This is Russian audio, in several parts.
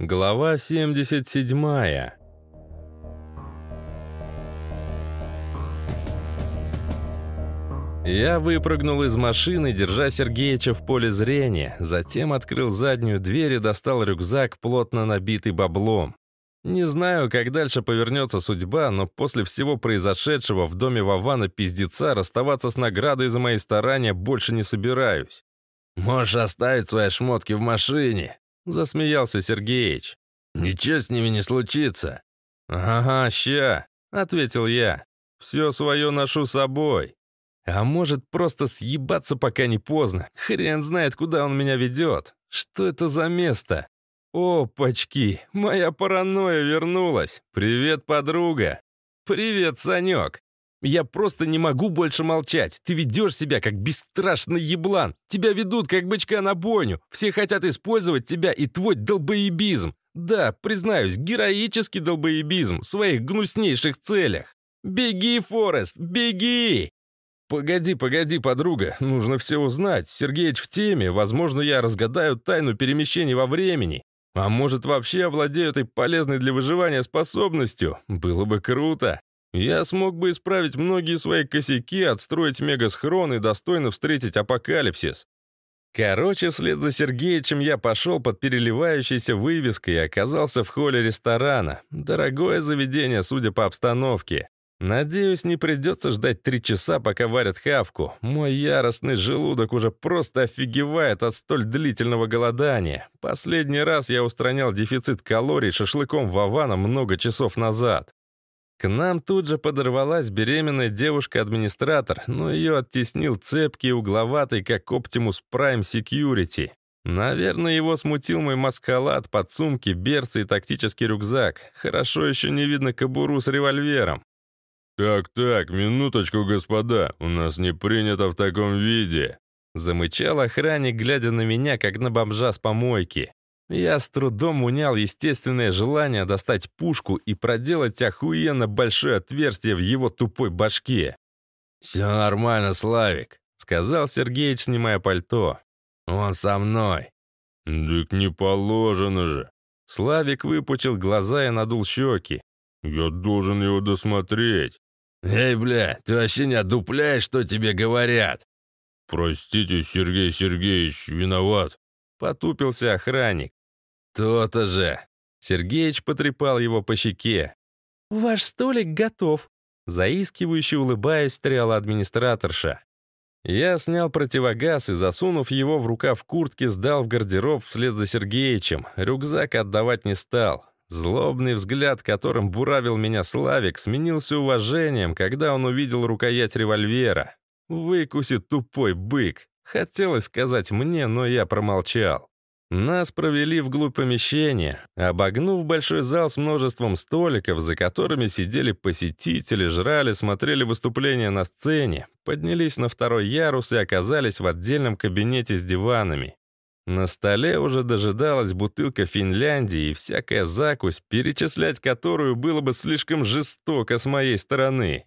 Глава 77 Я выпрыгнул из машины, держа Сергеича в поле зрения, затем открыл заднюю дверь и достал рюкзак, плотно набитый баблом. Не знаю, как дальше повернется судьба, но после всего произошедшего в доме Вована пиздеца расставаться с наградой за мои старания больше не собираюсь. «Можешь оставить свои шмотки в машине», — засмеялся Сергеич. «Ничего с ними не случится». «Ага, ща», — ответил я. «Все свое ношу с собой». А может, просто съебаться, пока не поздно. Хрен знает, куда он меня ведет. Что это за место? Опачки, моя паранойя вернулась. Привет, подруга. Привет, Санек. Я просто не могу больше молчать. Ты ведешь себя как бесстрашный еблан. Тебя ведут как бычка на бойню. Все хотят использовать тебя и твой долбоебизм. Да, признаюсь, героический долбоебизм в своих гнуснейших целях. Беги, Форест, беги! «Погоди, погоди, подруга, нужно все узнать. Сергеич в теме, возможно, я разгадаю тайну перемещений во времени. А может, вообще овладею этой полезной для выживания способностью? Было бы круто. Я смог бы исправить многие свои косяки, отстроить мегасхрон и достойно встретить апокалипсис. Короче, вслед за Сергеичем я пошел под переливающейся вывеской и оказался в холле ресторана. Дорогое заведение, судя по обстановке. Надеюсь, не придется ждать три часа, пока варят хавку. Мой яростный желудок уже просто офигевает от столь длительного голодания. Последний раз я устранял дефицит калорий шашлыком Вавана много часов назад. К нам тут же подорвалась беременная девушка-администратор, но ее оттеснил цепкий угловатый, как Optimus Prime Security. Наверное, его смутил мой маскалад, подсумки, берцы и тактический рюкзак. Хорошо еще не видно кобуру с револьвером. «Так-так, минуточку, господа, у нас не принято в таком виде», замычал охранник, глядя на меня, как на бомжа с помойки. Я с трудом унял естественное желание достать пушку и проделать охуенно большое отверстие в его тупой башке. «Все нормально, Славик», — сказал Сергеич, снимая пальто. «Он со мной». «Так не положено же». Славик выпучил глаза и надул щеки. «Я должен его досмотреть». «Эй, бля, ты вообще не одупляешь, что тебе говорят?» «Простите, Сергей Сергеевич, виноват», — потупился охранник. «То-то же!» Сергеич потрепал его по щеке. «Ваш столик готов», — заискивающе улыбаясь, стряла администраторша. Я снял противогаз и, засунув его в рукав куртки, сдал в гардероб вслед за Сергеичем. Рюкзак отдавать не стал. Злобный взгляд, которым буравил меня Славик, сменился уважением, когда он увидел рукоять револьвера. «Выкусит тупой бык!» Хотелось сказать мне, но я промолчал. Нас провели вглубь помещения, обогнув большой зал с множеством столиков, за которыми сидели посетители, жрали, смотрели выступления на сцене, поднялись на второй ярус и оказались в отдельном кабинете с диванами. На столе уже дожидалась бутылка Финляндии и всякая закусь, перечислять которую было бы слишком жестоко с моей стороны.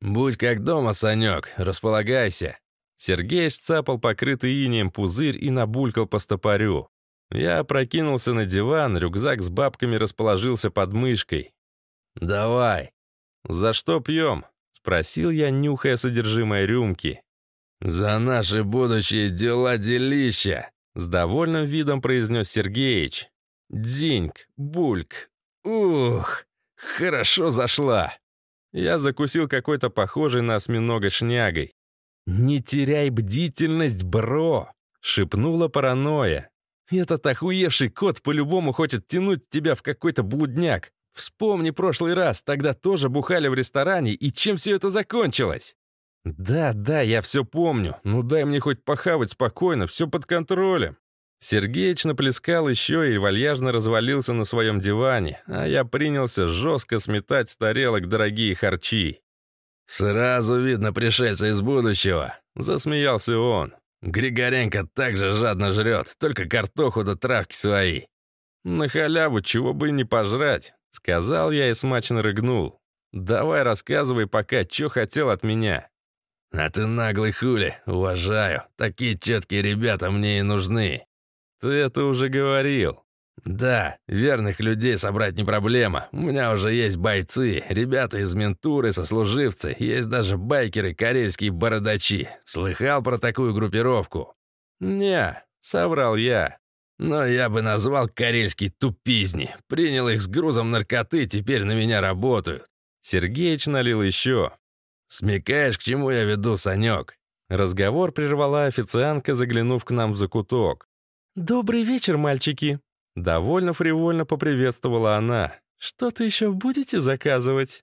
«Будь как дома, Санек, располагайся». Сергей цапал покрытый инеем пузырь и набулькал по стопорю. Я опрокинулся на диван, рюкзак с бабками расположился под мышкой. «Давай». «За что пьем?» — спросил я, нюхая содержимое рюмки. «За наши будущие дела-делища!» С довольным видом произнес Сергеич. «Дзиньк, бульк, ух, хорошо зашла!» Я закусил какой-то похожий на осьминога шнягой. «Не теряй бдительность, бро!» — шепнула паранойя. «Этот охуевший кот по-любому хочет тянуть тебя в какой-то блудняк. Вспомни прошлый раз, тогда тоже бухали в ресторане, и чем все это закончилось?» «Да, да, я все помню. Ну дай мне хоть похавать спокойно, все под контролем». Сергеич наплескал еще и вальяжно развалился на своем диване, а я принялся жестко сметать с тарелок дорогие харчи. «Сразу видно пришельца из будущего», — засмеялся он. «Григоренко также жадно жрет, только картоху да травки свои». «На халяву чего бы и не пожрать», — сказал я и смачно рыгнул. «Давай рассказывай пока, что хотел от меня». «А ты наглый хули, уважаю. Такие четкие ребята мне и нужны». «Ты это уже говорил». «Да, верных людей собрать не проблема. У меня уже есть бойцы, ребята из ментуры, сослуживцы, есть даже байкеры, карельские бородачи. Слыхал про такую группировку?» «Не», — соврал я. «Но я бы назвал карельские тупизни. Принял их с грузом наркоты, теперь на меня работают». Сергеич налил еще. «Смекаешь, к чему я веду, Санек?» Разговор прервала официантка, заглянув к нам в закуток. «Добрый вечер, мальчики!» Довольно фривольно поприветствовала она. «Что-то еще будете заказывать?»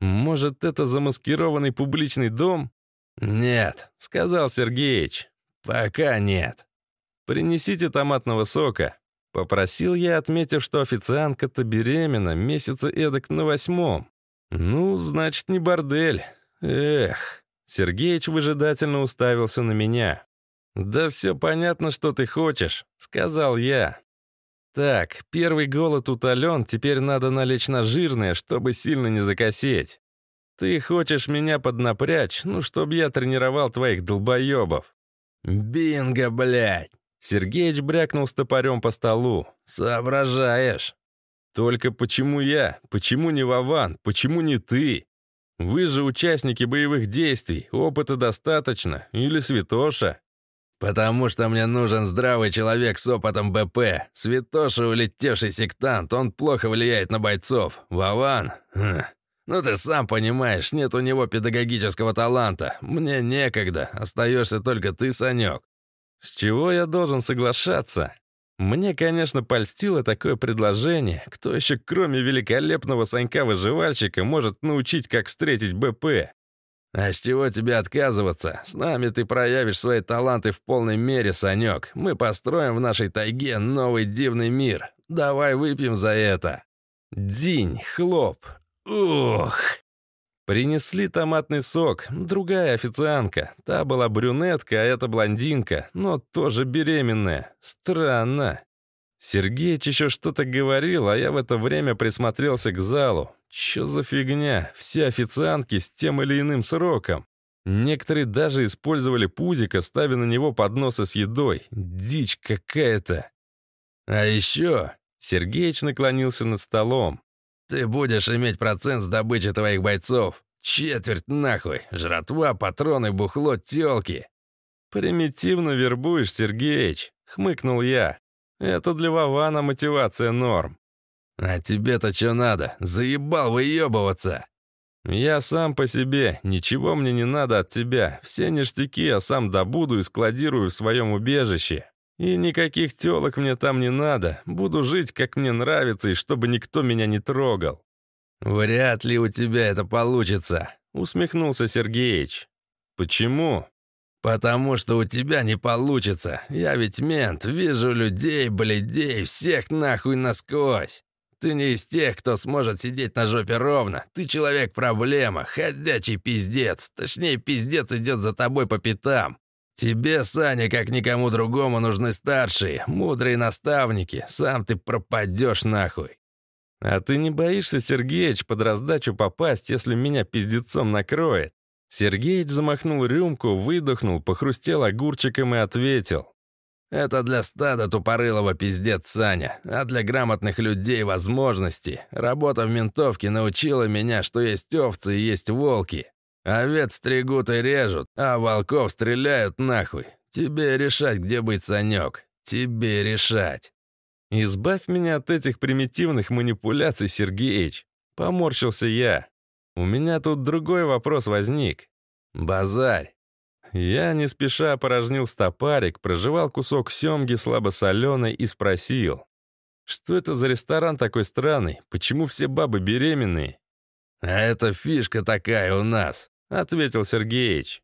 «Может, это замаскированный публичный дом?» «Нет», — сказал Сергеич. «Пока нет». «Принесите томатного сока», — попросил я, отметив, что официантка-то беременна, месяца эдак на восьмом. «Ну, значит, не бордель. Эх». Сергеич выжидательно уставился на меня. «Да все понятно, что ты хочешь», — сказал я. «Так, первый голод утолен, теперь надо налечь на жирное, чтобы сильно не закосеть. Ты хочешь меня поднапрячь, ну, чтобы я тренировал твоих долбоебов». «Бинго, блядь!» Сергеич брякнул стопорем по столу. «Соображаешь». «Только почему я? Почему не Вован? Почему не ты? Вы же участники боевых действий, опыта достаточно. Или Святоша?» «Потому что мне нужен здравый человек с опытом БП. Святоша улетевший сектант, он плохо влияет на бойцов. Вован? Хм. Ну ты сам понимаешь, нет у него педагогического таланта. Мне некогда, остаешься только ты, Санек». «С чего я должен соглашаться?» Мне, конечно, польстило такое предложение. Кто еще, кроме великолепного Санька-выживальщика, может научить, как встретить БП? «А с чего тебе отказываться? С нами ты проявишь свои таланты в полной мере, Санек. Мы построим в нашей тайге новый дивный мир. Давай выпьем за это». День, хлоп. Ух. Принесли томатный сок. Другая официантка. Та была брюнетка, а эта блондинка, но тоже беременная. Странно. Сергеич еще что-то говорил, а я в это время присмотрелся к залу. Чё за фигня? Все официантки с тем или иным сроком. Некоторые даже использовали пузика, ставя на него подносы с едой. Дичь какая-то. А еще... Сергеич наклонился над столом. Ты будешь иметь процент с добычи твоих бойцов. Четверть нахуй. Жратва, патроны, бухло, тёлки. Примитивно вербуешь, Сергеич, хмыкнул я. Это для Вована мотивация норм. А тебе-то что надо? Заебал выебываться. Я сам по себе, ничего мне не надо от тебя. Все ништяки я сам добуду и складирую в своем убежище. И никаких телок мне там не надо. Буду жить, как мне нравится, и чтобы никто меня не трогал». «Вряд ли у тебя это получится», — усмехнулся Сергеич. «Почему?» «Потому что у тебя не получится. Я ведь мент, вижу людей, бледей, всех нахуй насквозь. Ты не из тех, кто сможет сидеть на жопе ровно. Ты человек-проблема, ходячий пиздец. Точнее, пиздец идет за тобой по пятам. «Тебе, Саня, как никому другому, нужны старшие, мудрые наставники. Сам ты пропадешь нахуй». «А ты не боишься, Сергеич, под раздачу попасть, если меня пиздецом накроет?» Сергеич замахнул рюмку, выдохнул, похрустел огурчиком и ответил. «Это для стада тупорылого пиздец, Саня, а для грамотных людей возможности. Работа в ментовке научила меня, что есть овцы и есть волки. Овец стригут и режут, а волков стреляют нахуй. Тебе решать, где быть, Санек. Тебе решать. Избавь меня от этих примитивных манипуляций, Сергеич. Поморщился я. У меня тут другой вопрос возник. Базарь. Я не спеша опорожнил стопарик, прожевал кусок семги слабосоленой и спросил. Что это за ресторан такой странный? Почему все бабы беременные? А это фишка такая у нас. — ответил Сергеич.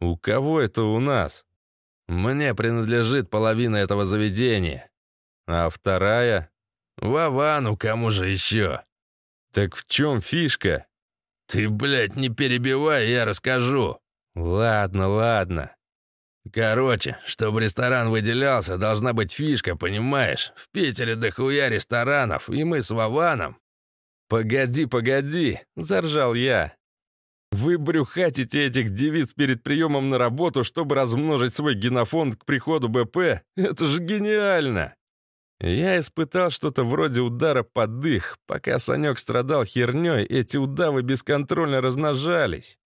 «У кого это у нас?» «Мне принадлежит половина этого заведения». «А вторая?» «Вовану, кому же еще?» «Так в чем фишка?» «Ты, блядь, не перебивай, я расскажу». «Ладно, ладно». «Короче, чтобы ресторан выделялся, должна быть фишка, понимаешь? В Питере дохуя ресторанов, и мы с Вованом...» «Погоди, погоди!» — заржал я. Вы брюхатите этих девиц перед приемом на работу, чтобы размножить свой генофонд к приходу БП? Это же гениально!» Я испытал что-то вроде удара под дых. Пока Санек страдал херней, эти удавы бесконтрольно размножались.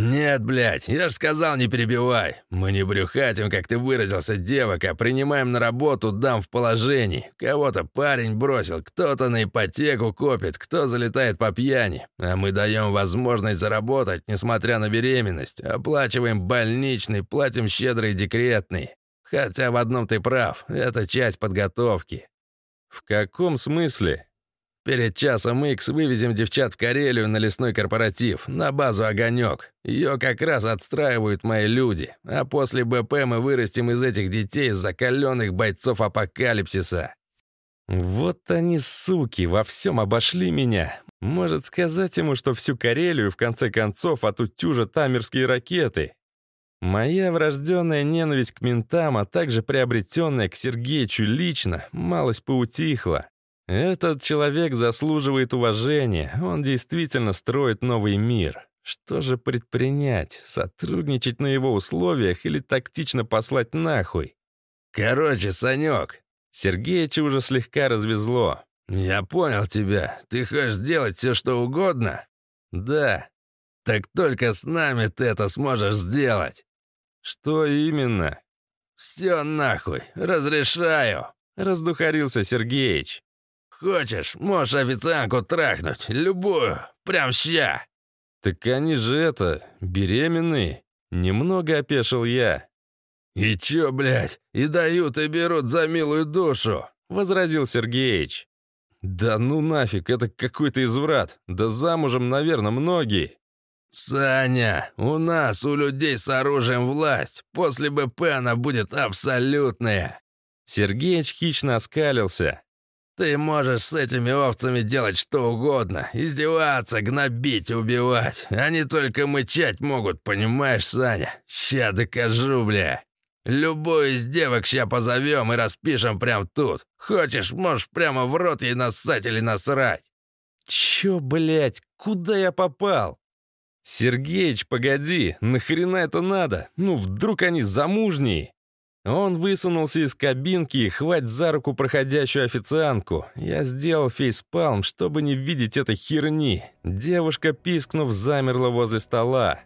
«Нет, блядь, я ж сказал, не перебивай. Мы не брюхатим, как ты выразился, девок, а принимаем на работу дам в положении. Кого-то парень бросил, кто-то на ипотеку копит, кто залетает по пьяни. А мы даем возможность заработать, несмотря на беременность. Оплачиваем больничный, платим щедрый декретный. Хотя в одном ты прав, это часть подготовки». «В каком смысле?» Перед часом Икс вывезем девчат в Карелию на лесной корпоратив, на базу «Огонек». Ее как раз отстраивают мои люди. А после БП мы вырастим из этих детей закаленных бойцов апокалипсиса. Вот они, суки, во всем обошли меня. Может сказать ему, что всю Карелию в конце концов отутюжат тамерские ракеты. Моя врожденная ненависть к ментам, а также приобретенная к Сергеичу лично, малость поутихла. Этот человек заслуживает уважения, он действительно строит новый мир. Что же предпринять? Сотрудничать на его условиях или тактично послать нахуй? Короче, Санек, Сергеича уже слегка развезло. Я понял тебя. Ты хочешь сделать все, что угодно? Да. Так только с нами ты это сможешь сделать. Что именно? Все нахуй. Разрешаю. Раздухарился Сергеич. Хочешь, можешь официантку трахнуть, любую, прям ща!» «Так они же это, беременные!» Немного опешил я. «И чё, блядь, и дают, и берут за милую душу!» Возразил Сергеич. «Да ну нафиг, это какой-то изврат. Да замужем, наверное, многие». «Саня, у нас, у людей с оружием власть. После БП она будет абсолютная». Сергеич хищно оскалился. Ты можешь с этими овцами делать что угодно. Издеваться, гнобить, убивать. Они только мычать могут, понимаешь, Саня? Ща докажу, бля. Любую из девок ща позовем и распишем прям тут. Хочешь, можешь прямо в рот ей нассать или насрать. Чё, блядь, куда я попал? Сергеич, погоди, нахрена это надо? Ну, вдруг они замужние? Он высунулся из кабинки и хвать за руку проходящую официантку. Я сделал фейспалм, чтобы не видеть этой херни. Девушка, пискнув, замерла возле стола.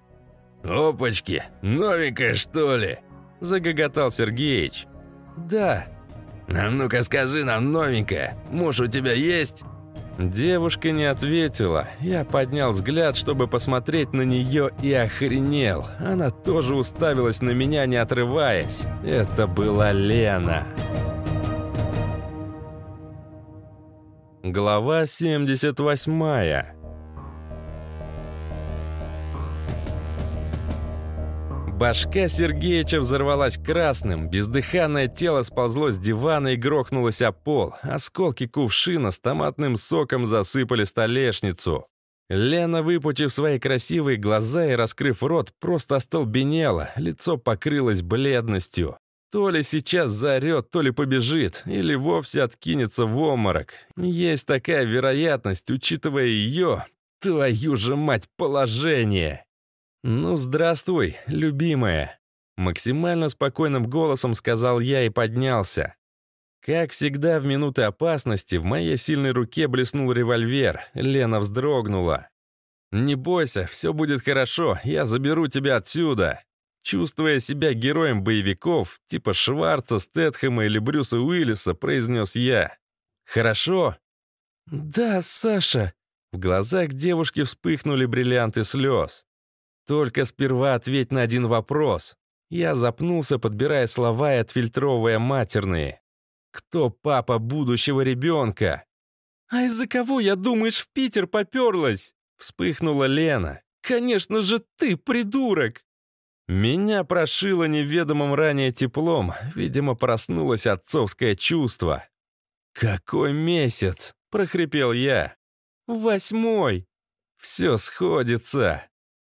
«Опачки, новенькая, что ли?» Загоготал Сергеич. «Да». «А ну-ка скажи нам, новенькая, муж у тебя есть?» Девушка не ответила. Я поднял взгляд, чтобы посмотреть на нее, и охренел. Она тоже уставилась на меня, не отрываясь. Это была Лена. Глава 78 Башка Сергеича взорвалась красным, бездыханное тело сползло с дивана и грохнулось о пол. Осколки кувшина с томатным соком засыпали столешницу. Лена, выпучив свои красивые глаза и раскрыв рот, просто остолбенела, лицо покрылось бледностью. То ли сейчас заорет, то ли побежит, или вовсе откинется в оморок. Есть такая вероятность, учитывая ее, твою же мать, положение. «Ну, здравствуй, любимая!» Максимально спокойным голосом сказал я и поднялся. Как всегда, в минуты опасности в моей сильной руке блеснул револьвер. Лена вздрогнула. «Не бойся, все будет хорошо, я заберу тебя отсюда!» Чувствуя себя героем боевиков, типа Шварца, Стэтхэма или Брюса Уиллиса, произнес я. «Хорошо?» «Да, Саша!» В глазах девушки вспыхнули бриллианты слез. Только сперва ответь на один вопрос. Я запнулся, подбирая слова и отфильтровывая матерные. Кто папа будущего ребенка? А из-за кого, я думаешь, в Питер поперлась? Вспыхнула Лена. Конечно же ты, придурок! Меня прошило неведомым ранее теплом. Видимо, проснулось отцовское чувство. «Какой месяц?» — прохрипел я. «Восьмой!» «Все сходится!»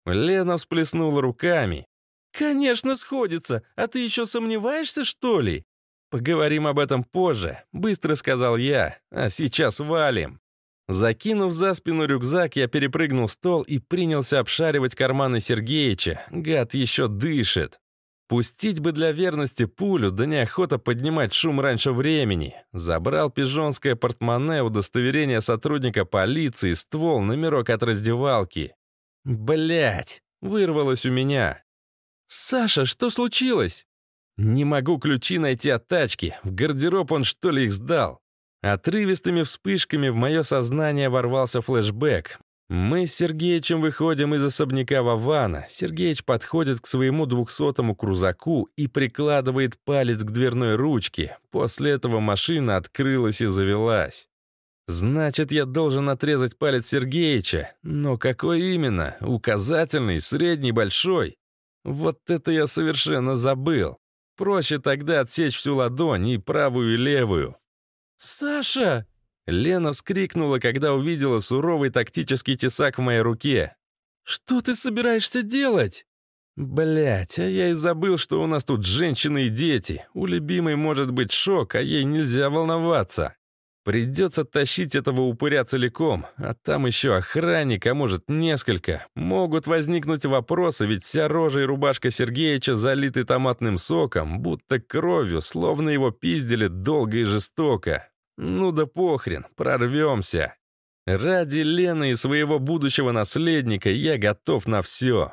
Лена всплеснула руками. «Конечно сходится, а ты еще сомневаешься, что ли?» «Поговорим об этом позже», — быстро сказал я, «а сейчас валим». Закинув за спину рюкзак, я перепрыгнул стол и принялся обшаривать карманы Сергеича. Гад еще дышит. Пустить бы для верности пулю, да неохота поднимать шум раньше времени. Забрал пижонское портмоне, удостоверение сотрудника полиции, ствол, номерок от раздевалки. Блять, вырвалось у меня. «Саша, что случилось?» «Не могу ключи найти от тачки. В гардероб он что ли их сдал?» Отрывистыми вспышками в мое сознание ворвался флешбэк. Мы с Сергеичем выходим из особняка Вавана. Сергеич подходит к своему двухсотому крузаку и прикладывает палец к дверной ручке. После этого машина открылась и завелась. Значит, я должен отрезать палец Сергеича. Но какой именно? Указательный, средний, большой? Вот это я совершенно забыл. Проще тогда отсечь всю ладонь, и правую, и левую. «Саша!» Лена вскрикнула, когда увидела суровый тактический тесак в моей руке. «Что ты собираешься делать?» Блять, а я и забыл, что у нас тут женщины и дети. У любимой может быть шок, а ей нельзя волноваться. Придется тащить этого упыря целиком, а там еще охранник, а может несколько. Могут возникнуть вопросы, ведь вся рожа и рубашка Сергеича залиты томатным соком, будто кровью, словно его пиздили долго и жестоко. Ну да похрен, прорвемся. Ради Лены и своего будущего наследника я готов на все.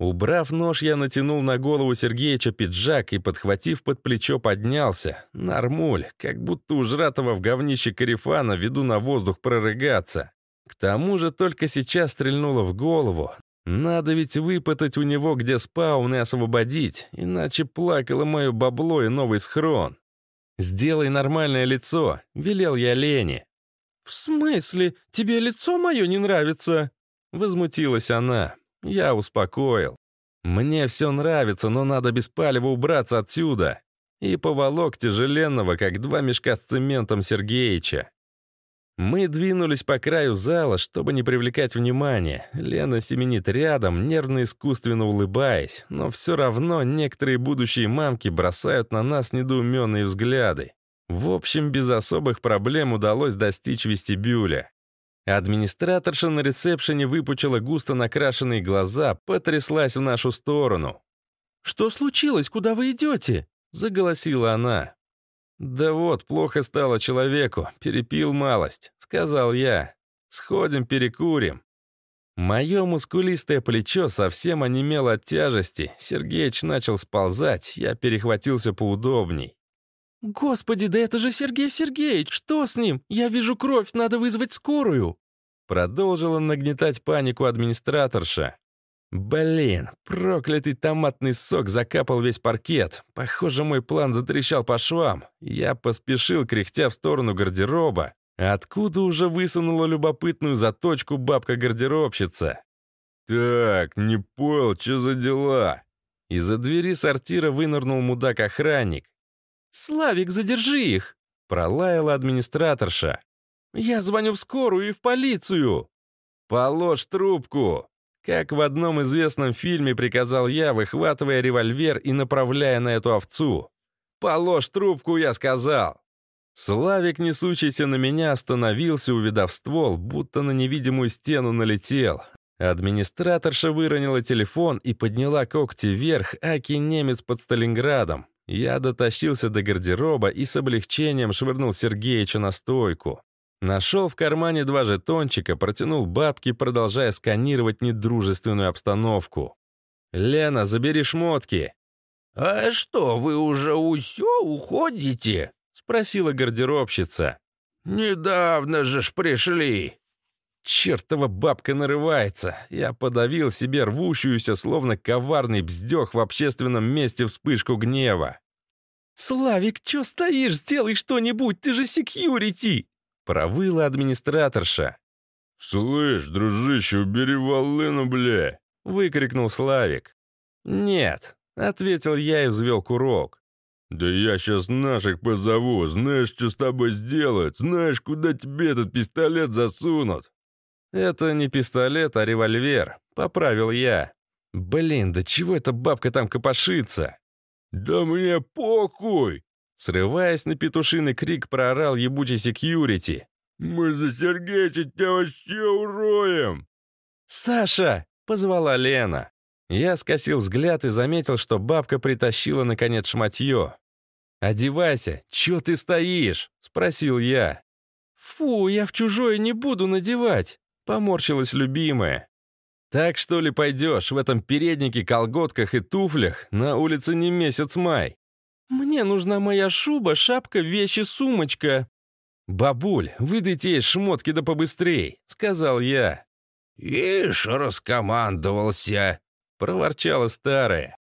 Убрав нож, я натянул на голову Сергеича пиджак и, подхватив под плечо, поднялся. Нормуль, как будто у жратого в говнище карифана веду на воздух прорыгаться. К тому же только сейчас стрельнуло в голову. Надо ведь выпытать у него, где спаун, и освободить, иначе плакало мое бабло и новый схрон. «Сделай нормальное лицо», — велел я Лене. «В смысле? Тебе лицо мое не нравится?» Возмутилась она. Я успокоил. «Мне все нравится, но надо без палева убраться отсюда». И поволок тяжеленного, как два мешка с цементом Сергеича. Мы двинулись по краю зала, чтобы не привлекать внимания. Лена семенит рядом, нервно-искусственно улыбаясь, но все равно некоторые будущие мамки бросают на нас недоуменные взгляды. В общем, без особых проблем удалось достичь вестибюля. Администраторша на ресепшене выпучила густо накрашенные глаза, потряслась в нашу сторону. «Что случилось? Куда вы идете?» — заголосила она. «Да вот, плохо стало человеку, перепил малость», — сказал я. «Сходим, перекурим». Мое мускулистое плечо совсем онемело от тяжести. Сергеич начал сползать, я перехватился поудобней. «Господи, да это же Сергей Сергеевич! Что с ним? Я вижу кровь, надо вызвать скорую!» Продолжила нагнетать панику администраторша. Блин, проклятый томатный сок закапал весь паркет. Похоже, мой план затрещал по швам. Я поспешил, кряхтя в сторону гардероба, откуда уже высунула любопытную заточку бабка-гардеробщица. «Так, не понял, что за дела?» Из-за двери сортира вынырнул мудак-охранник. «Славик, задержи их!» — пролаяла администраторша. «Я звоню в скорую и в полицию!» «Положь трубку!» Как в одном известном фильме приказал я, выхватывая револьвер и направляя на эту овцу. «Положь трубку, я сказал!» Славик, несущийся на меня, остановился, увидав ствол, будто на невидимую стену налетел. Администраторша выронила телефон и подняла когти вверх, аки немец под Сталинградом. Я дотащился до гардероба и с облегчением швырнул Сергеича на стойку. Нашел в кармане два жетончика, протянул бабки, продолжая сканировать недружественную обстановку. «Лена, забери шмотки!» «А что, вы уже усё уходите?» — спросила гардеробщица. «Недавно же ж пришли!» Чертова бабка нарывается. Я подавил себе рвущуюся, словно коварный бздёх в общественном месте вспышку гнева. «Славик, чё стоишь? Сделай что-нибудь, ты же секьюрити!» Провыла администраторша. «Слышь, дружище, убери волыну, бля!» — выкрикнул Славик. «Нет», — ответил я и взвел курок. «Да я сейчас наших позову, знаешь, что с тобой сделают, знаешь, куда тебе этот пистолет засунут». «Это не пистолет, а револьвер», — поправил я. «Блин, да чего эта бабка там копошится?» «Да мне похуй!» Срываясь на петушиный крик, проорал ебучий секьюрити. «Мы за Сергеича тебя вообще уроем!» «Саша!» — позвала Лена. Я скосил взгляд и заметил, что бабка притащила, наконец, шматье. «Одевайся, чё ты стоишь?» — спросил я. «Фу, я в чужое не буду надевать», — поморщилась любимая. «Так что ли пойдешь в этом переднике, колготках и туфлях? На улице не месяц май». «Мне нужна моя шуба, шапка, вещи, сумочка». «Бабуль, выдайте ей шмотки да побыстрей», — сказал я. «Ишь, раскомандовался», — проворчала старая.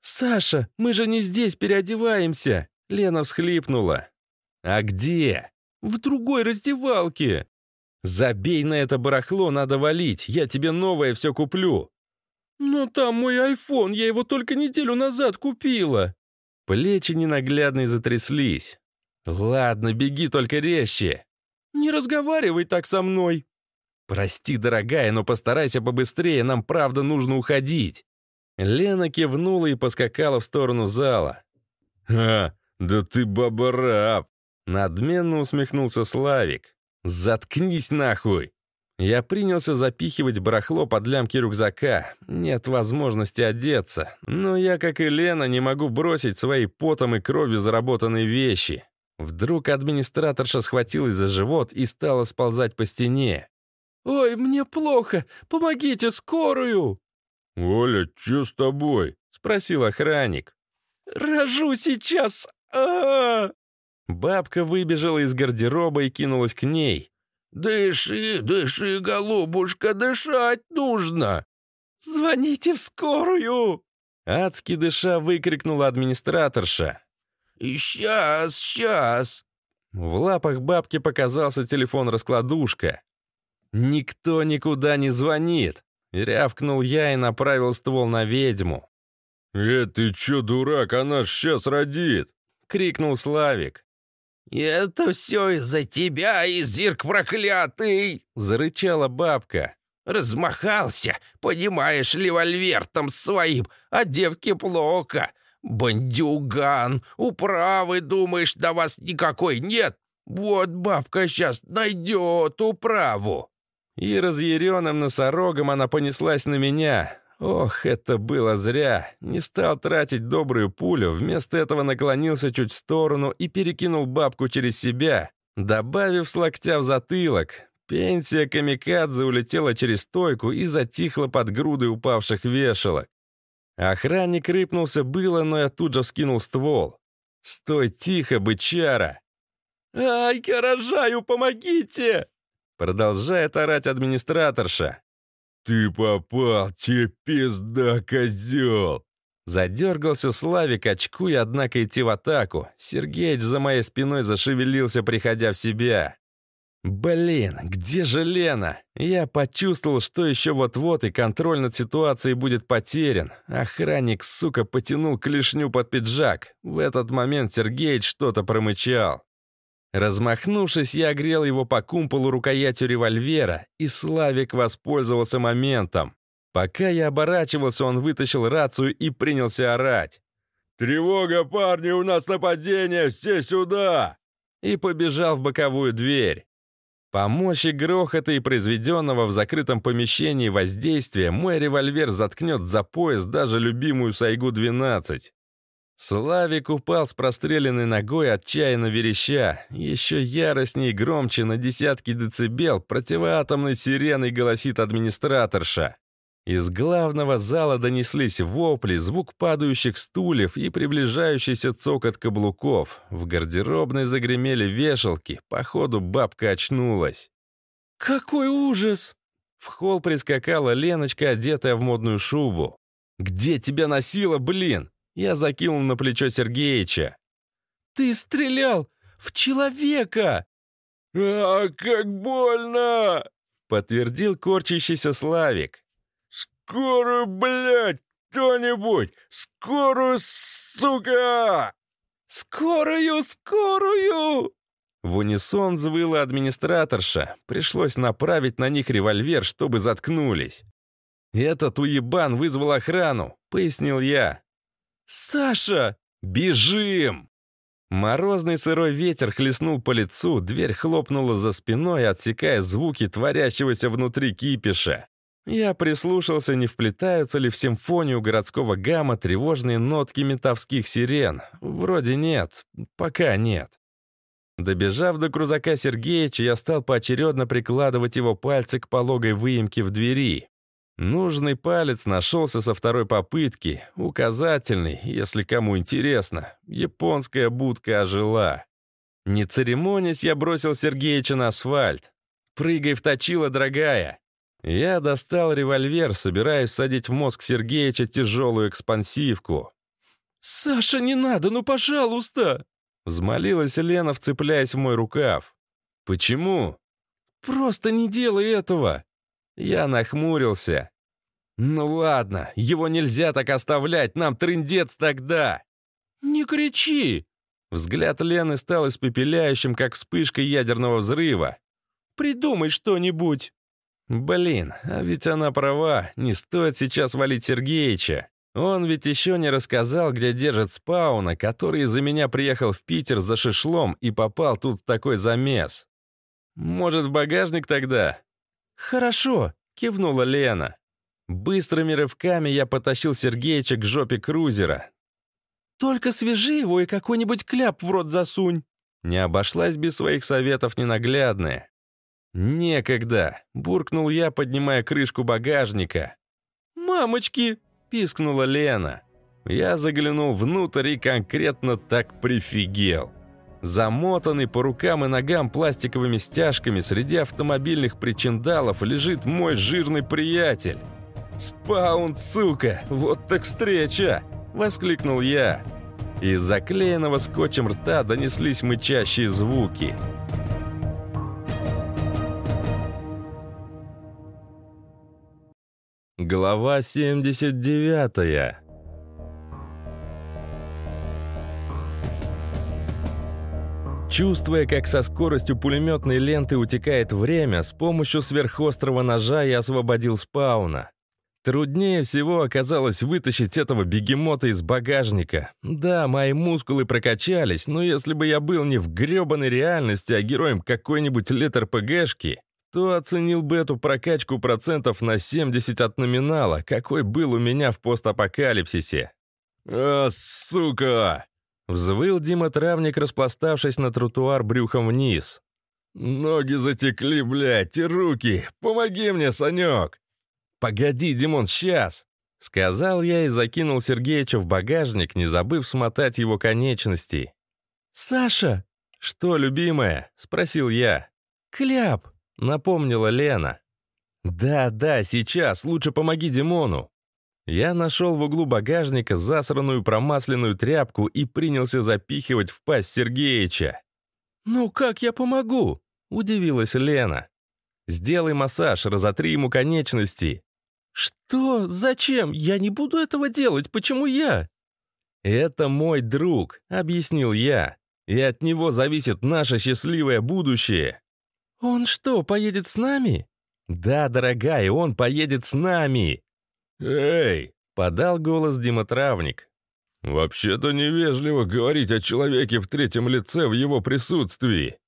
«Саша, мы же не здесь переодеваемся!» Лена всхлипнула. «А где?» «В другой раздевалке!» «Забей на это барахло, надо валить, я тебе новое все куплю!» «Но там мой айфон, я его только неделю назад купила!» Плечи ненаглядные затряслись. «Ладно, беги только резче!» «Не разговаривай так со мной!» «Прости, дорогая, но постарайся побыстрее, нам правда нужно уходить!» Лена кивнула и поскакала в сторону зала. «А, да ты баба-раб!» Надменно усмехнулся Славик. «Заткнись нахуй!» Я принялся запихивать барахло под лямки рюкзака. Нет возможности одеться. Но я, как и Лена, не могу бросить свои потом и кровью заработанные вещи. Вдруг администраторша схватилась за живот и стала сползать по стене. «Ой, мне плохо! Помогите, скорую!» «Оля, что с тобой?» — спросил охранник. «Рожу сейчас! а, -а, -а Бабка выбежала из гардероба и кинулась к ней. «Дыши, дыши, голубушка, дышать нужно!» «Звоните в скорую!» Адски дыша выкрикнула администраторша. «Сейчас, сейчас!» В лапах бабки показался телефон-раскладушка. «Никто никуда не звонит!» Рявкнул я и направил ствол на ведьму. «Э, ты чё, дурак, она ж сейчас родит!» — крикнул Славик. «Это все из-за тебя, Изирк проклятый!» — зарычала бабка. «Размахался, понимаешь, револьвертом своим, а девке плохо. Бандюган, управы, думаешь, до вас никакой нет? Вот бабка сейчас найдет управу!» И разъяренным носорогом она понеслась на меня. Ох, это было зря. Не стал тратить добрую пулю, вместо этого наклонился чуть в сторону и перекинул бабку через себя, добавив с локтя в затылок. Пенсия камикадзе улетела через стойку и затихла под грудой упавших вешалок. Охранник рыпнулся было, но я тут же вскинул ствол. «Стой тихо, бычара!» «Ай, я рожаю, помогите!» Продолжает орать администраторша. «Ты попал, тебе пизда, козел!» Задергался Славик, очкуя, однако идти в атаку. Сергеич за моей спиной зашевелился, приходя в себя. «Блин, где же Лена?» Я почувствовал, что еще вот-вот и контроль над ситуацией будет потерян. Охранник, сука, потянул клешню под пиджак. В этот момент Сергеич что-то промычал. Размахнувшись, я огрел его по кумполу рукоятью револьвера, и Славик воспользовался моментом. Пока я оборачивался, он вытащил рацию и принялся орать. «Тревога, парни, у нас нападение, все сюда!» И побежал в боковую дверь. По мощи грохота и произведенного в закрытом помещении воздействия мой револьвер заткнет за пояс даже любимую Сайгу-12. Славик упал с простреленной ногой, отчаянно вереща. Еще яростней и громче на десятки децибел противоатомной сиреной голосит администраторша. Из главного зала донеслись вопли, звук падающих стульев и приближающийся цокот каблуков. В гардеробной загремели вешалки, походу бабка очнулась. «Какой ужас!» В холл прискакала Леночка, одетая в модную шубу. «Где тебя носила, блин?» Я закинул на плечо Сергеича. «Ты стрелял в человека!» «А, как больно!» — подтвердил корчащийся Славик. «Скорую, блядь, кто-нибудь! Скорую, сука!» «Скорую, скорую!» В унисон взвыла администраторша. Пришлось направить на них револьвер, чтобы заткнулись. «Этот уебан вызвал охрану», — пояснил я. «Саша! Бежим!» Морозный сырой ветер хлестнул по лицу, дверь хлопнула за спиной, отсекая звуки творящегося внутри кипиша. Я прислушался, не вплетаются ли в симфонию городского гамма тревожные нотки метавских сирен. Вроде нет, пока нет. Добежав до крузака Сергеича, я стал поочередно прикладывать его пальцы к пологой выемке в двери. Нужный палец нашелся со второй попытки, указательный, если кому интересно. Японская будка ожила. Не церемонясь, я бросил Сергеича на асфальт. «Прыгай в точило, дорогая!» Я достал револьвер, собираясь садить в мозг Сергеича тяжелую экспансивку. «Саша, не надо, ну пожалуйста!» Взмолилась Лена, вцепляясь в мой рукав. «Почему?» «Просто не делай этого!» Я нахмурился. «Ну ладно, его нельзя так оставлять, нам трындец тогда!» «Не кричи!» Взгляд Лены стал испепеляющим, как вспышка ядерного взрыва. «Придумай что-нибудь!» Блин, а ведь она права, не стоит сейчас валить Сергеича. Он ведь еще не рассказал, где держит спауна, который из-за меня приехал в Питер за шишлом и попал тут в такой замес. Может, в багажник тогда? Хорошо, кивнула Лена. Быстрыми рывками я потащил Сергеича к жопе крузера. «Только свяжи его и какой-нибудь кляп в рот засунь!» Не обошлась без своих советов ненаглядная. «Некогда!» — буркнул я, поднимая крышку багажника. «Мамочки!» — пискнула Лена. Я заглянул внутрь и конкретно так прифигел. Замотанный по рукам и ногам пластиковыми стяжками среди автомобильных причиндалов лежит мой жирный приятель. «Спаун, сука! Вот так встреча!» — воскликнул я. Из заклеенного скотчем рта донеслись мычащие звуки. «Спаун, Глава 79 Чувствуя, как со скоростью пулеметной ленты утекает время, с помощью сверхострого ножа я освободил спауна. Труднее всего оказалось вытащить этого бегемота из багажника. Да, мои мускулы прокачались, но если бы я был не в грёбаной реальности, а героем какой-нибудь летр-ПГшки, то оценил бы эту прокачку процентов на 70 от номинала, какой был у меня в постапокалипсисе. «А, сука!» — взвыл Дима Травник, распластавшись на тротуар брюхом вниз. «Ноги затекли, блядь, и руки! Помоги мне, Санек!» «Погоди, Димон, сейчас!» — сказал я и закинул Сергеича в багажник, не забыв смотать его конечности. «Саша!» «Что, любимая?» — спросил я. «Кляп!» Напомнила Лена. «Да, да, сейчас, лучше помоги Димону». Я нашел в углу багажника засранную промасленную тряпку и принялся запихивать в пасть Сергеича. «Ну как я помогу?» – удивилась Лена. «Сделай массаж, разотри ему конечности». «Что? Зачем? Я не буду этого делать. Почему я?» «Это мой друг», — объяснил я. «И от него зависит наше счастливое будущее». «Он что, поедет с нами?» «Да, дорогая, он поедет с нами!» «Эй!» — подал голос Дима Травник. «Вообще-то невежливо говорить о человеке в третьем лице в его присутствии».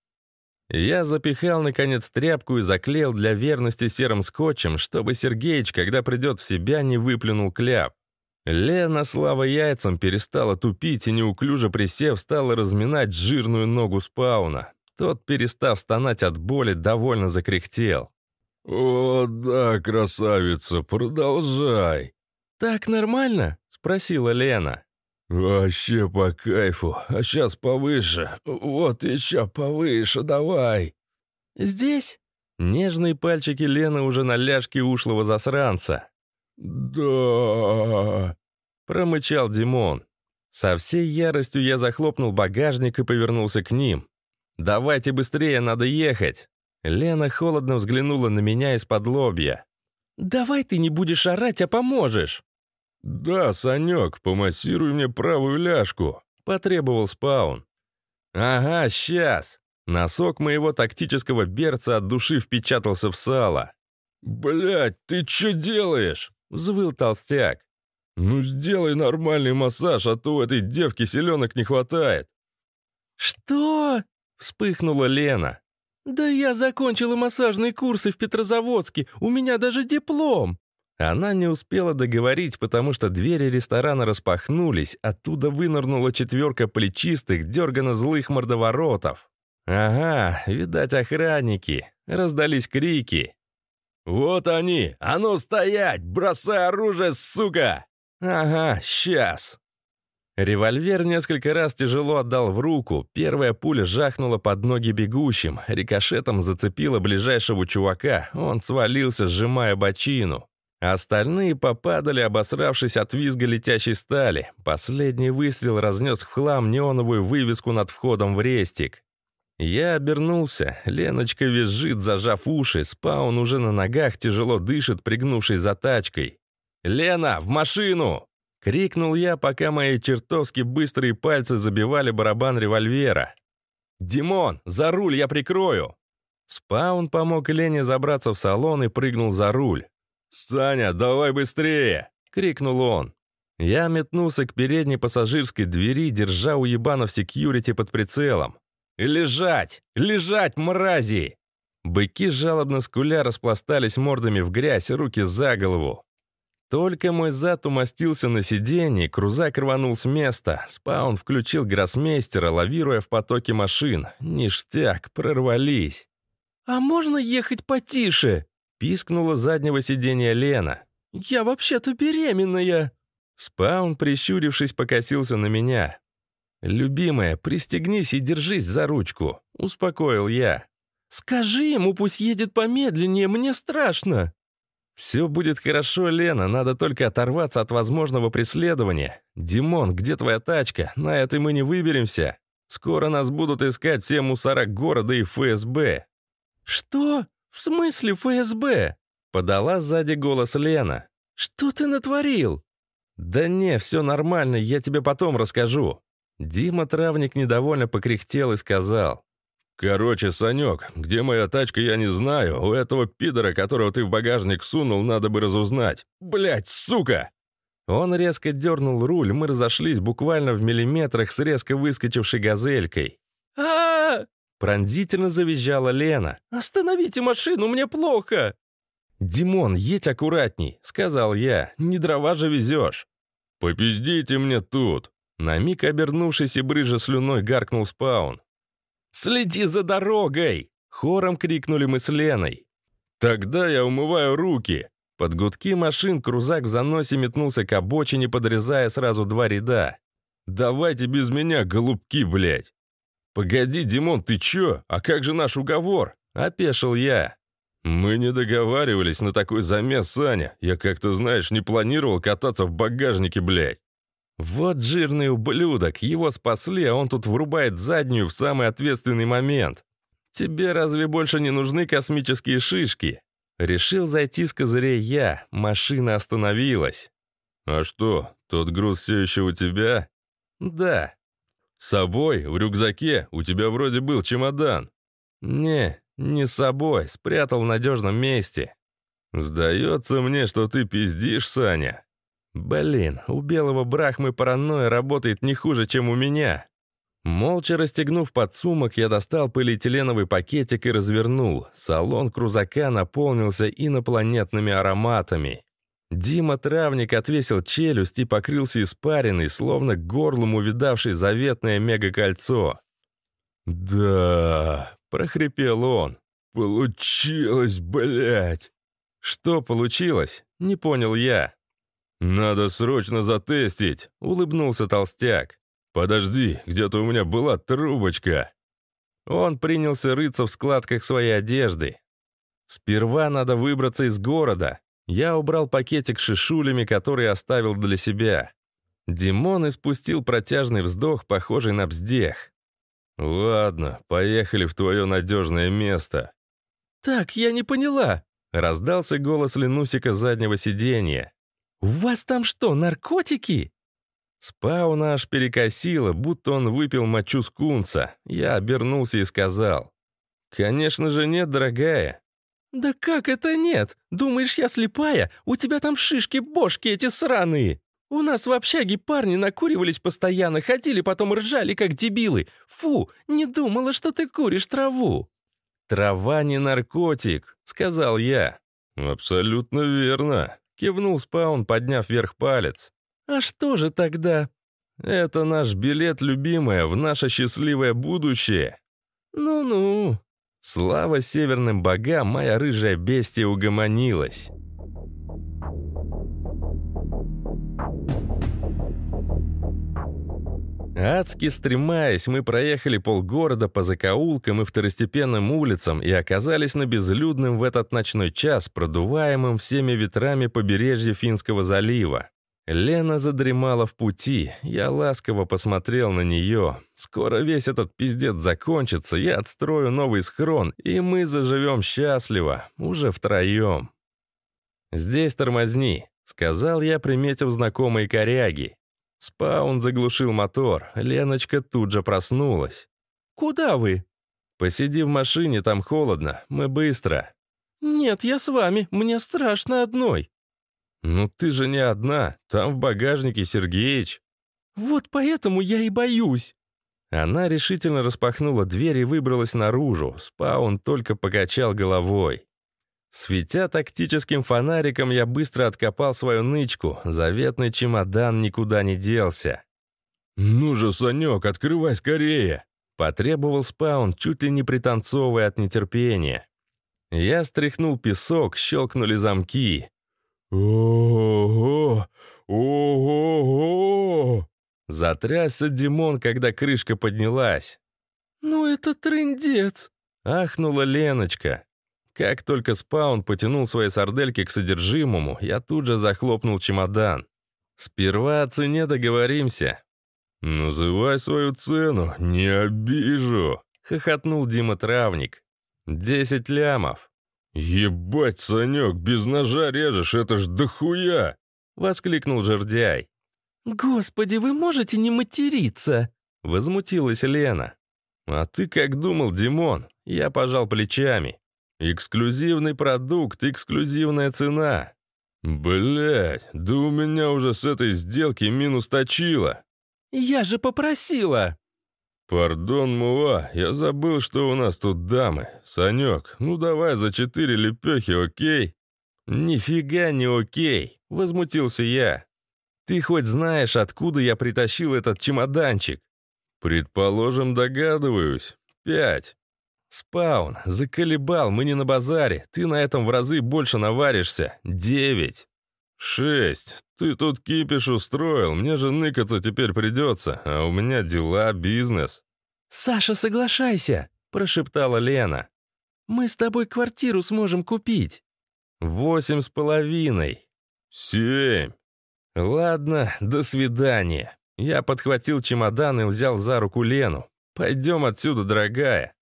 Я запихал, наконец, тряпку и заклеил для верности серым скотчем, чтобы Сергеич, когда придет в себя, не выплюнул кляп. Лена, слава яйцам, перестала тупить и, неуклюже присев, стала разминать жирную ногу спауна. Тот, перестав стонать от боли, довольно закряхтел. «О, да, красавица, продолжай!» «Так нормально?» — спросила Лена. «Вообще по кайфу, а сейчас повыше, вот еще повыше, давай!» «Здесь?» Нежные пальчики Лены уже на ляжке ушлого засранца. «Да...» — промычал Димон. Со всей яростью я захлопнул багажник и повернулся к ним. «Давайте быстрее, надо ехать!» Лена холодно взглянула на меня из-под лобья. «Давай ты не будешь орать, а поможешь!» «Да, Санек, помассируй мне правую ляжку», — потребовал спаун. «Ага, сейчас!» Носок моего тактического берца от души впечатался в сало. «Блядь, ты что делаешь?» — взвыл толстяк. «Ну сделай нормальный массаж, а то у этой девки селенок не хватает». «Что?» Вспыхнула Лена. «Да я закончила массажные курсы в Петрозаводске, у меня даже диплом!» Она не успела договорить, потому что двери ресторана распахнулись, оттуда вынырнула четверка плечистых, дергано злых мордоворотов. «Ага, видать, охранники!» Раздались крики. «Вот они! А ну стоять! Бросай оружие, сука!» «Ага, сейчас!» Револьвер несколько раз тяжело отдал в руку. Первая пуля жахнула под ноги бегущим. Рикошетом зацепила ближайшего чувака. Он свалился, сжимая бочину. Остальные попадали, обосравшись от визга летящей стали. Последний выстрел разнес в хлам неоновую вывеску над входом в рестик. Я обернулся. Леночка визжит, зажав уши. Спаун уже на ногах, тяжело дышит, пригнувшись за тачкой. «Лена, в машину!» — крикнул я, пока мои чертовски быстрые пальцы забивали барабан револьвера. «Димон, за руль я прикрою!» Спаун помог Лене забраться в салон и прыгнул за руль. «Саня, давай быстрее!» — крикнул он. Я метнулся к передней пассажирской двери, держа у ебанов секьюрити под прицелом. «Лежать! Лежать, мрази!» Быки жалобно скуля распластались мордами в грязь, руки за голову. Только мой зад умостился на сиденье, крузак рванул с места. Спаун включил гроссмейстера, лавируя в потоке машин. Ништяк, прорвались. «А можно ехать потише?» Пискнула заднего сиденья Лена. «Я вообще-то беременная!» Спаун, прищурившись, покосился на меня. «Любимая, пристегнись и держись за ручку», — успокоил я. «Скажи ему, пусть едет помедленнее, мне страшно». «Все будет хорошо, Лена, надо только оторваться от возможного преследования. Димон, где твоя тачка? На этой мы не выберемся. Скоро нас будут искать все мусора города и ФСБ». «Что?» «В смысле ФСБ?» — подала сзади голос Лена. «Что ты натворил?» «Да не, все нормально, я тебе потом расскажу». Дима Травник недовольно покряхтел и сказал. «Короче, Санек, где моя тачка, я не знаю. У этого пидора, которого ты в багажник сунул, надо бы разузнать. Блять, сука!» Он резко дернул руль, мы разошлись буквально в миллиметрах с резко выскочившей газелькой. а, -а, -а Пронзительно завизжала Лена. «Остановите машину, мне плохо!» «Димон, едь аккуратней», — сказал я. «Не дрова же везешь». «Попиздите мне тут!» На миг обернувшись и брыжа слюной гаркнул спаун. «Следи за дорогой!» — хором крикнули мы с Леной. «Тогда я умываю руки!» Под гудки машин крузак в заносе метнулся к обочине, подрезая сразу два ряда. «Давайте без меня, голубки, блядь!» «Погоди, Димон, ты чё? А как же наш уговор?» — опешил я. «Мы не договаривались на такой замес, Саня. Я как-то, знаешь, не планировал кататься в багажнике, блядь». Вот жирный ублюдок, его спасли, а он тут врубает заднюю в самый ответственный момент. Тебе разве больше не нужны космические шишки? Решил зайти с козырей я, машина остановилась. «А что, тот груз все еще у тебя?» «Да», «С собой? В рюкзаке? У тебя вроде был чемодан». «Не, не с собой. Спрятал в надежном месте». «Сдается мне, что ты пиздишь, Саня». «Блин, у белого брахмы паранойя работает не хуже, чем у меня». Молча расстегнув подсумок, я достал полиэтиленовый пакетик и развернул. Салон крузака наполнился инопланетными ароматами. Дима Травник отвесил челюсть и покрылся испариной, словно горлом увидавший заветное мегакольцо. «Да...» — прохрипел он. «Получилось, блядь!» «Что получилось?» — не понял я. «Надо срочно затестить!» — улыбнулся толстяк. «Подожди, где-то у меня была трубочка!» Он принялся рыться в складках своей одежды. «Сперва надо выбраться из города», я убрал пакетик с шишулями, который оставил для себя. Димон испустил протяжный вздох, похожий на бздех. «Ладно, поехали в твое надежное место». «Так, я не поняла», — раздался голос Ленусика заднего сиденья. «У вас там что, наркотики?» Спауна аж перекосило, будто он выпил мочу скунца. Я обернулся и сказал. «Конечно же нет, дорогая. «Да как это нет? Думаешь, я слепая? У тебя там шишки-бошки эти сраные!» «У нас в общаге парни накуривались постоянно, ходили, потом ржали, как дебилы. Фу, не думала, что ты куришь траву!» «Трава не наркотик», — сказал я. «Абсолютно верно», — кивнул Спаун, подняв вверх палец. «А что же тогда?» «Это наш билет, любимая, в наше счастливое будущее». «Ну-ну». Слава северным богам, моя рыжая бестия угомонилась. Адски стремаясь, мы проехали полгорода по закоулкам и второстепенным улицам и оказались на безлюдном в этот ночной час, продуваемым всеми ветрами побережья Финского залива. Лена задремала в пути, я ласково посмотрел на нее. Скоро весь этот пиздец закончится, я отстрою новый схрон, и мы заживем счастливо, уже втроем. «Здесь тормозни», — сказал я, приметив знакомые коряги. Спаун заглушил мотор. Леночка тут же проснулась. «Куда вы?» «Посиди в машине, там холодно. Мы быстро». «Нет, я с вами. Мне страшно одной». «Ну ты же не одна. Там в багажнике Сергеич». «Вот поэтому я и боюсь». Она решительно распахнула дверь и выбралась наружу. Спаун только покачал головой. Светя тактическим фонариком, я быстро откопал свою нычку. Заветный чемодан никуда не делся. «Ну же, Санек, открывай скорее!» Потребовал спаун, чуть ли не пританцовывая от нетерпения. Я стряхнул песок, щелкнули замки. «Ого! Ого-го!» Затрясся Димон, когда крышка поднялась. «Ну это трындец!» — ахнула Леночка. Как только спаун потянул свои сардельки к содержимому, я тут же захлопнул чемодан. Сперва о цене договоримся. «Называй свою цену, не обижу», — хохотнул Дима Травник. «Десять лямов». «Ебать, Санек, без ножа режешь, это ж дохуя!» — воскликнул жердяй. «Господи, вы можете не материться!» — возмутилась Лена. «А ты как думал, Димон?» Я пожал плечами. Эксклюзивный продукт, эксклюзивная цена. Блять, да у меня уже с этой сделки минус точило. Я же попросила. Пардон, Муа, я забыл, что у нас тут дамы. Санек, ну давай за четыре лепехи, окей? Нифига не окей, возмутился я. Ты хоть знаешь, откуда я притащил этот чемоданчик? Предположим, догадываюсь. Пять. «Спаун, заколебал, мы не на базаре. Ты на этом в разы больше наваришься. Девять». «Шесть. Ты тут кипиш устроил, мне же ныкаться теперь придется, а у меня дела, бизнес». «Саша, соглашайся», — прошептала Лена. «Мы с тобой квартиру сможем купить». «Восемь с половиной». «Семь». «Ладно, до свидания». Я подхватил чемодан и взял за руку Лену. «Пойдем отсюда, дорогая».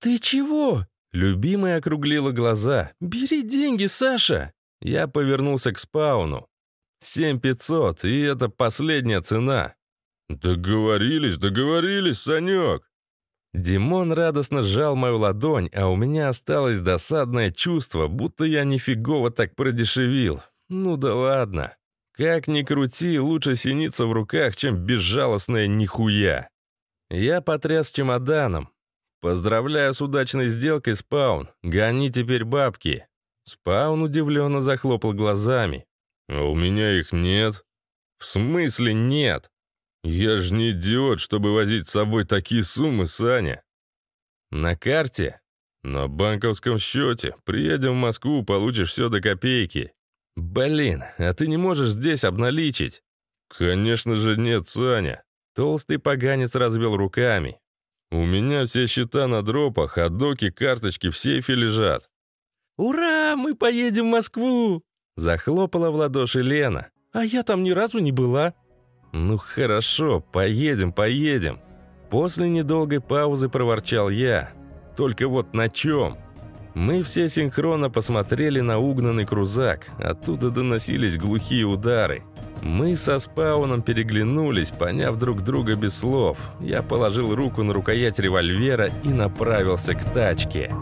«Ты чего?» Любимая округлила глаза. «Бери деньги, Саша!» Я повернулся к спауну. «Семь пятьсот, и это последняя цена». «Договорились, договорились, Санек!» Димон радостно сжал мою ладонь, а у меня осталось досадное чувство, будто я нифигово так продешевил. Ну да ладно. Как ни крути, лучше синица в руках, чем безжалостная нихуя. Я потряс чемоданом. «Поздравляю с удачной сделкой, Спаун. Гони теперь бабки». Спаун удивленно захлопал глазами. «А у меня их нет». «В смысле нет?» «Я же не идиот, чтобы возить с собой такие суммы, Саня». «На карте?» «На банковском счете. Приедем в Москву, получишь все до копейки». «Блин, а ты не можешь здесь обналичить?» «Конечно же нет, Саня». Толстый поганец развел руками. У меня все счета на дропах, а доки, карточки в сейфе лежат». «Ура, мы поедем в Москву!» Захлопала в ладоши Лена. «А я там ни разу не была». «Ну хорошо, поедем, поедем». После недолгой паузы проворчал я. «Только вот на чем?» Мы все синхронно посмотрели на угнанный крузак. Оттуда доносились глухие удары. Мы со спауном переглянулись, поняв друг друга без слов. Я положил руку на рукоять револьвера и направился к тачке.